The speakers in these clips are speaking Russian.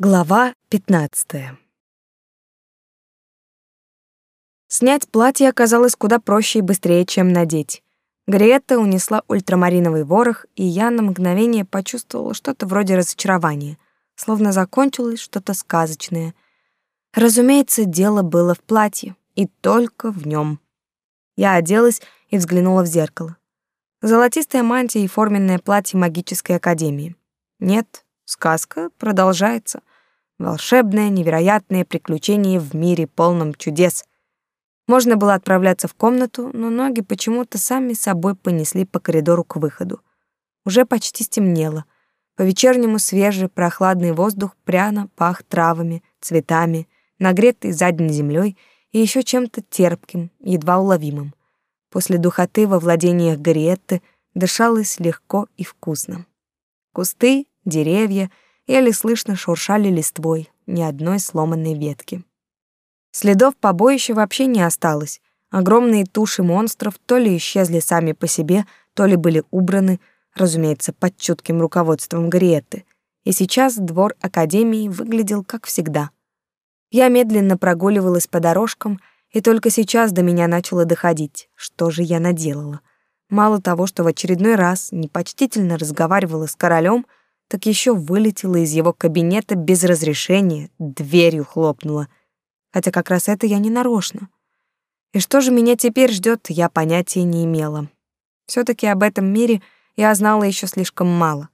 Глава 15. Снять платье оказалось куда проще и быстрее, чем надеть. Гретта унесла ультрамариновый ворох, и я на мгновение почувствовала что-то вроде разочарования, словно закончилось что-то сказочное. Разумеется, дело было в платье, и только в нем. Я оделась и взглянула в зеркало. Золотистая мантия и форменное платье магической академии. Нет, сказка продолжается. Волшебное, невероятное приключение в мире полном чудес. Можно было отправляться в комнату, но ноги почему-то сами собой понесли по коридору к выходу. Уже почти стемнело. По-вечернему свежий, прохладный воздух пряно пах травами, цветами, нагретой задней землей и еще чем-то терпким, едва уловимым. После духоты во владениях Гарриетты дышалось легко и вкусно. Кусты, деревья — еле слышно шуршали листвой, ни одной сломанной ветки. Следов побоища вообще не осталось. Огромные туши монстров то ли исчезли сами по себе, то ли были убраны, разумеется, под чутким руководством Гриетты. И сейчас двор Академии выглядел как всегда. Я медленно прогуливалась по дорожкам, и только сейчас до меня начало доходить, что же я наделала. Мало того, что в очередной раз непочтительно разговаривала с королем, так еще вылетела из его кабинета без разрешения, дверью хлопнула. Хотя как раз это я не нарочно. И что же меня теперь ждет, я понятия не имела. все таки об этом мире я знала еще слишком мало.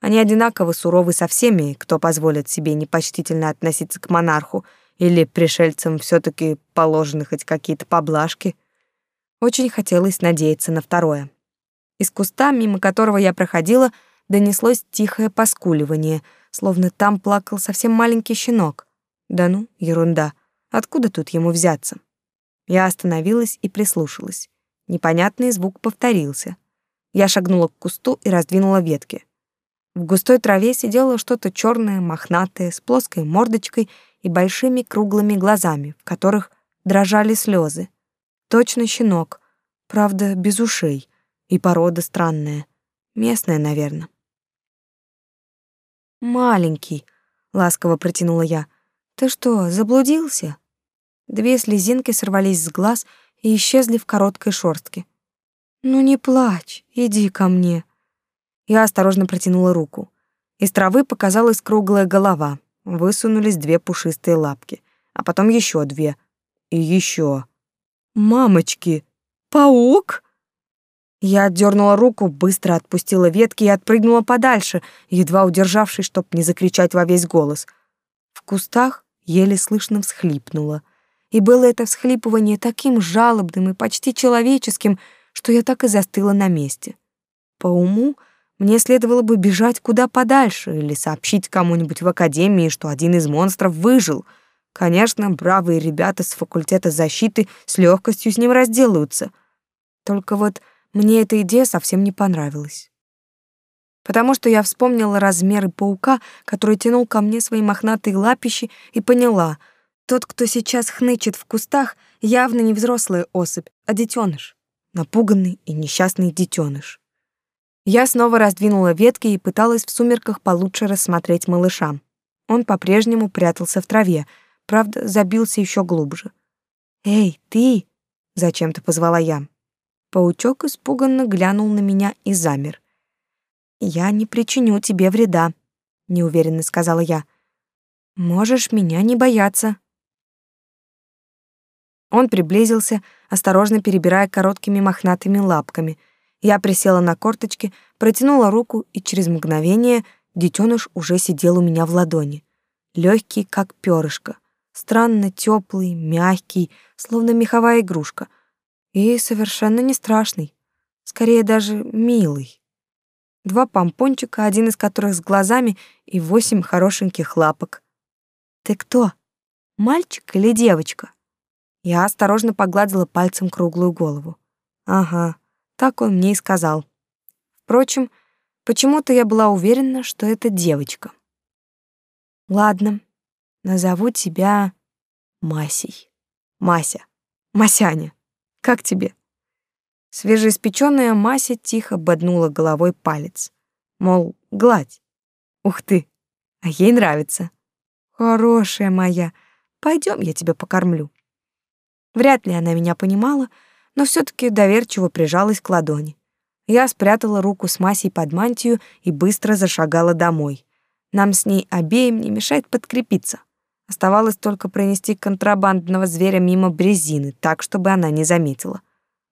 Они одинаково суровы со всеми, кто позволит себе непочтительно относиться к монарху или пришельцам все таки положены хоть какие-то поблажки. Очень хотелось надеяться на второе. Из куста, мимо которого я проходила, — донеслось тихое поскуливание, словно там плакал совсем маленький щенок. Да ну, ерунда. Откуда тут ему взяться? Я остановилась и прислушалась. Непонятный звук повторился. Я шагнула к кусту и раздвинула ветки. В густой траве сидело что-то черное, мохнатое, с плоской мордочкой и большими круглыми глазами, в которых дрожали слезы. Точно щенок, правда, без ушей, и порода странная. Местная, наверное. «Маленький», — ласково протянула я. «Ты что, заблудился?» Две слезинки сорвались с глаз и исчезли в короткой шорстке. «Ну не плачь, иди ко мне». Я осторожно протянула руку. Из травы показалась круглая голова, высунулись две пушистые лапки, а потом еще две. И еще. «Мамочки! Паук!» Я отдернула руку, быстро отпустила ветки и отпрыгнула подальше, едва удержавшись, чтоб не закричать во весь голос. В кустах еле слышно всхлипнула. И было это всхлипывание таким жалобным и почти человеческим, что я так и застыла на месте. По уму мне следовало бы бежать куда подальше или сообщить кому-нибудь в академии, что один из монстров выжил. Конечно, бравые ребята с факультета защиты с легкостью с ним разделаются. Только вот мне эта идея совсем не понравилась. Потому что я вспомнила размеры паука, который тянул ко мне свои мохнатые лапищи, и поняла, тот, кто сейчас хнычет в кустах, явно не взрослая особь, а детеныш, напуганный и несчастный детеныш. Я снова раздвинула ветки и пыталась в сумерках получше рассмотреть малыша. Он по-прежнему прятался в траве, правда, забился еще глубже. «Эй, ты!» — зачем-то позвала я. Паучок испуганно глянул на меня и замер. «Я не причиню тебе вреда», — неуверенно сказала я. «Можешь меня не бояться». Он приблизился, осторожно перебирая короткими мохнатыми лапками. Я присела на корточки, протянула руку, и через мгновение детеныш уже сидел у меня в ладони. Легкий, как перышко, странно теплый, мягкий, словно меховая игрушка — и совершенно не страшный, скорее даже милый. Два помпончика, один из которых с глазами, и восемь хорошеньких лапок. «Ты кто? Мальчик или девочка?» Я осторожно погладила пальцем круглую голову. «Ага, так он мне и сказал. Впрочем, почему-то я была уверена, что это девочка. Ладно, назову тебя Масей. Мася. Масяня. Как тебе?» Свежеиспечённая Мася тихо боднула головой палец. Мол, гладь. Ух ты, а ей нравится. Хорошая моя, пойдем, я тебя покормлю. Вряд ли она меня понимала, но все таки доверчиво прижалась к ладони. Я спрятала руку с Масей под мантию и быстро зашагала домой. Нам с ней обеим не мешает подкрепиться. Оставалось только пронести контрабандного зверя мимо брезины, так, чтобы она не заметила.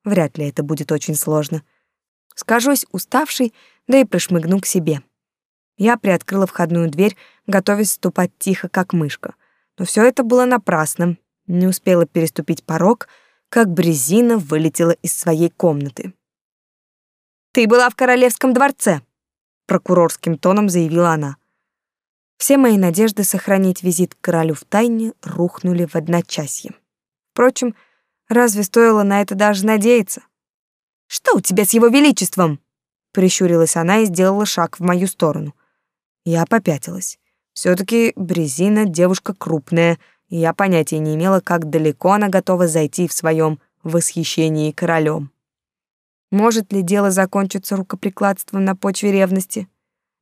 Вряд ли это будет очень сложно. Скажусь уставший, да и прошмыгну к себе. Я приоткрыла входную дверь, готовясь ступать тихо, как мышка. Но все это было напрасным. Не успела переступить порог, как Брезина вылетела из своей комнаты. «Ты была в королевском дворце», — прокурорским тоном заявила она. Все мои надежды сохранить визит к королю в тайне рухнули в одночасье. Впрочем, разве стоило на это даже надеяться? «Что у тебя с его величеством?» Прищурилась она и сделала шаг в мою сторону. Я попятилась. все таки Брезина девушка крупная, и я понятия не имела, как далеко она готова зайти в своем восхищении королем. Может ли дело закончиться рукоприкладством на почве ревности?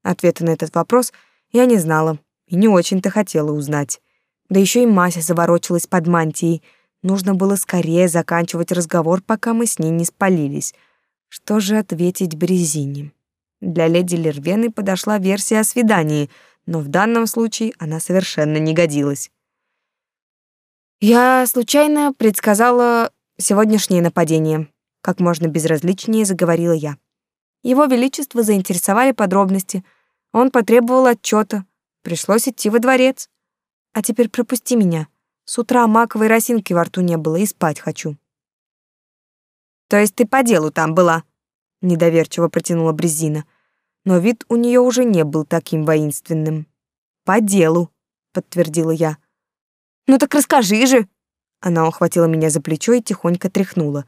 Ответа на этот вопрос — я не знала и не очень-то хотела узнать. Да еще и Мася заворочилась под мантией. Нужно было скорее заканчивать разговор, пока мы с ней не спалились. Что же ответить Брезине? Для леди Лервены подошла версия о свидании, но в данном случае она совершенно не годилась. Я случайно предсказала сегодняшнее нападение. Как можно безразличнее заговорила я. Его величество заинтересовали подробности — он потребовал отчета. Пришлось идти во дворец. А теперь пропусти меня. С утра маковой росинки во рту не было и спать хочу. То есть ты по делу там была? Недоверчиво протянула Брезина. Но вид у нее уже не был таким воинственным. По делу, подтвердила я. Ну так расскажи же. Она ухватила меня за плечо и тихонько тряхнула.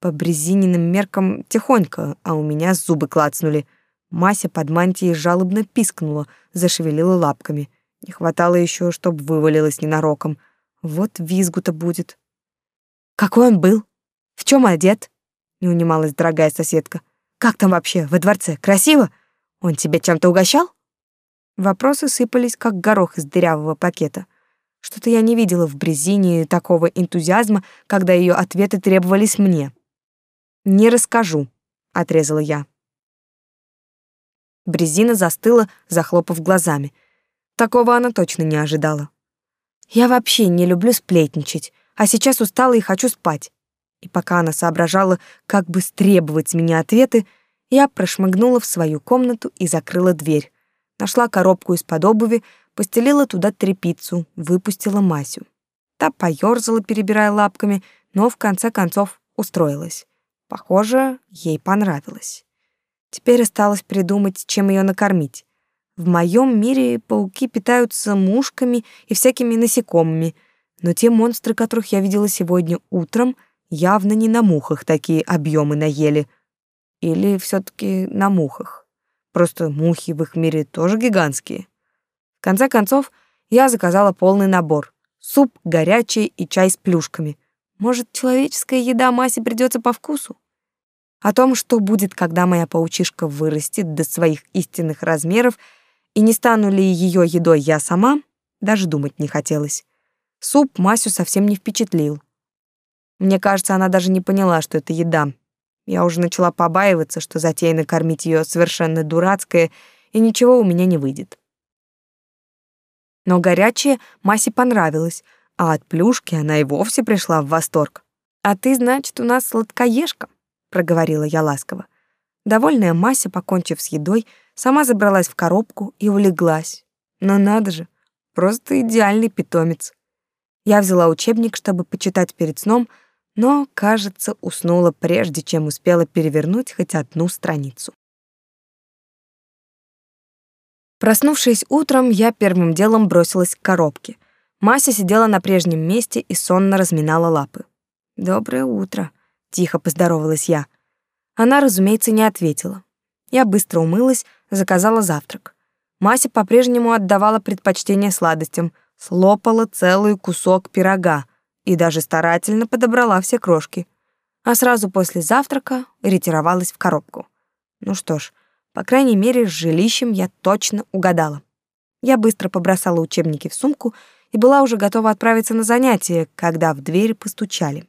По Брезининым меркам тихонько, а у меня зубы клацнули — Мася под мантией жалобно пискнула, зашевелила лапками. Не хватало еще, чтоб вывалилась ненароком. Вот визгу-то будет. Какой он был? В чем одет? Не унималась дорогая соседка. Как там вообще, во дворце? Красиво? Он тебя чем-то угощал? Вопросы сыпались, как горох из дырявого пакета. Что-то я не видела в Брезине такого энтузиазма, когда ее ответы требовались мне. «Не расскажу», — отрезала я. Брезина застыла, захлопав глазами. Такого она точно не ожидала. Я вообще не люблю сплетничать, а сейчас устала и хочу спать. И пока она соображала, как бы стребовать с меня ответы, я прошмыгнула в свою комнату и закрыла дверь. Нашла коробку из-под обуви, постелила туда тряпицу, выпустила Масю. Та поёрзала, перебирая лапками, но в конце концов устроилась. Похоже, ей понравилось. Теперь осталось придумать, чем ее накормить. В моем мире пауки питаются мушками и всякими насекомыми, но те монстры, которых я видела сегодня утром, явно не на мухах такие объемы наели. Или все таки на мухах. Просто мухи в их мире тоже гигантские. В конце концов, я заказала полный набор. Суп горячий и чай с плюшками. Может, человеческая еда Масе придется по вкусу? О том, что будет, когда моя паучишка вырастет до своих истинных размеров, и не стану ли ее едой я сама, даже думать не хотелось. Суп Масю совсем не впечатлил. Мне кажется, она даже не поняла, что это еда. Я уже начала побаиваться, что затея накормить ее совершенно дурацкая, и ничего у меня не выйдет. Но горячее Масе понравилось, а от плюшки она и вовсе пришла в восторг. «А ты, значит, у нас сладкоежка?» Проговорила я ласково. Довольная Мася, покончив с едой, сама забралась в коробку и улеглась. Но надо же, просто идеальный питомец. Я взяла учебник, чтобы почитать перед сном, но, кажется, уснула прежде, чем успела перевернуть хоть одну страницу. Проснувшись утром, я первым делом бросилась к коробке. Мася сидела на прежнем месте и сонно разминала лапы. «Доброе утро», Тихо поздоровалась я. Она, разумеется, не ответила. Я быстро умылась, заказала завтрак. Мася по-прежнему отдавала предпочтение сладостям, слопала целый кусок пирога и даже старательно подобрала все крошки. А сразу после завтрака ретировалась в коробку. Ну что ж, по крайней мере, с жилищем я точно угадала. Я быстро побросала учебники в сумку и была уже готова отправиться на занятия, когда в дверь постучали.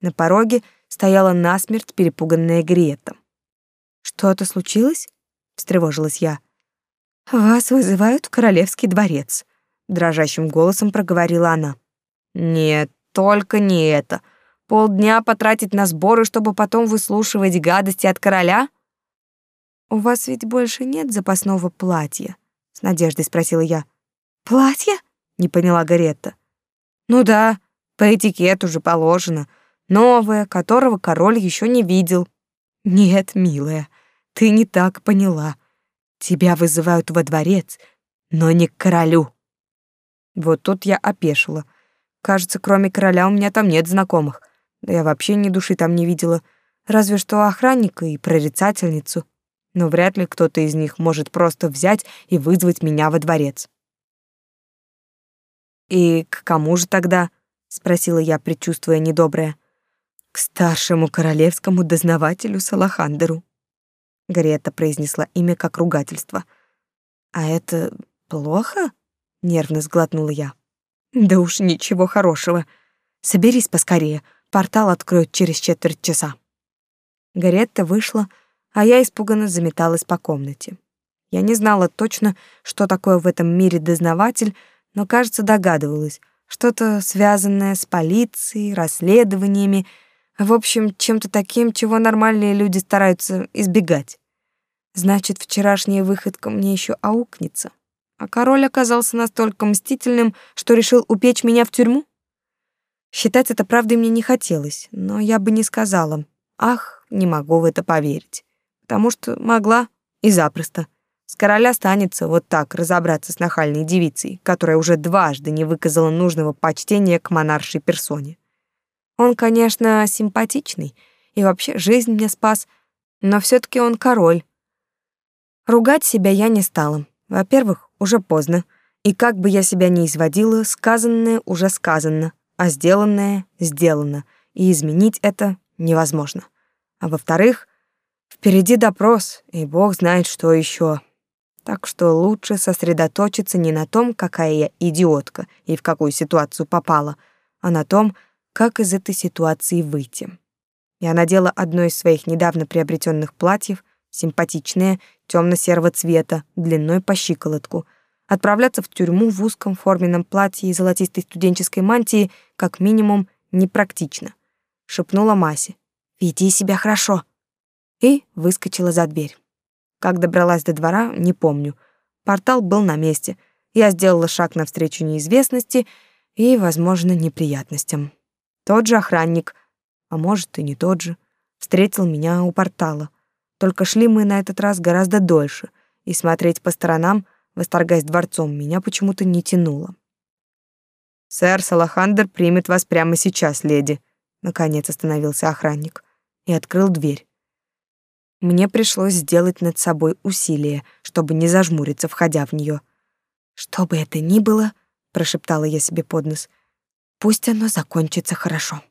На пороге стояла насмерть перепуганная Грета. «Что-то случилось?» — встревожилась я. «Вас вызывают в королевский дворец», — дрожащим голосом проговорила она. «Нет, только не это. Полдня потратить на сборы, чтобы потом выслушивать гадости от короля?» «У вас ведь больше нет запасного платья?» — с надеждой спросила я. «Платье?» — не поняла Гаретта. «Ну да, по этикету же положено. Новое, которого король еще не видел». «Нет, милая, ты не так поняла. Тебя вызывают во дворец, но не к королю». Вот тут я опешила. Кажется, кроме короля у меня там нет знакомых. Да я вообще ни души там не видела. Разве что охранника и прорицательницу но вряд ли кто-то из них может просто взять и вызвать меня во дворец. «И к кому же тогда?» — спросила я, предчувствуя недоброе. «К старшему королевскому дознавателю Салахандеру». Гарета произнесла имя как ругательство. «А это плохо?» — нервно сглотнула я. «Да уж ничего хорошего. Соберись поскорее, портал откроют через четверть часа». Гаретта вышла, а я испуганно заметалась по комнате. Я не знала точно, что такое в этом мире дознаватель, но, кажется, догадывалась. Что-то связанное с полицией, расследованиями, в общем, чем-то таким, чего нормальные люди стараются избегать. Значит, вчерашняя выходка мне еще аукнется. А король оказался настолько мстительным, что решил упечь меня в тюрьму? Считать это правдой мне не хотелось, но я бы не сказала. Ах, не могу в это поверить потому что могла и запросто. С короля станется вот так разобраться с нахальной девицей, которая уже дважды не выказала нужного почтения к монаршей персоне. Он, конечно, симпатичный и вообще жизнь мне спас, но все таки он король. Ругать себя я не стала. Во-первых, уже поздно, и как бы я себя ни изводила, сказанное уже сказано, а сделанное сделано, и изменить это невозможно. А во-вторых, Впереди допрос, и бог знает, что еще. Так что лучше сосредоточиться не на том, какая я идиотка и в какую ситуацию попала, а на том, как из этой ситуации выйти. Я надела одно из своих недавно приобретенных платьев, симпатичное, темно серого цвета, длиной по щиколотку. Отправляться в тюрьму в узком форменном платье и золотистой студенческой мантии как минимум непрактично. Шепнула Масе. «Веди себя хорошо», и выскочила за дверь. Как добралась до двора, не помню. Портал был на месте. Я сделала шаг навстречу неизвестности и, возможно, неприятностям. Тот же охранник, а может и не тот же, встретил меня у портала. Только шли мы на этот раз гораздо дольше, и смотреть по сторонам, восторгаясь дворцом, меня почему-то не тянуло. «Сэр Салахандер примет вас прямо сейчас, леди», — наконец остановился охранник и открыл дверь. Мне пришлось сделать над собой усилие, чтобы не зажмуриться, входя в нее. «Что бы это ни было», — прошептала я себе под нос, — «пусть оно закончится хорошо».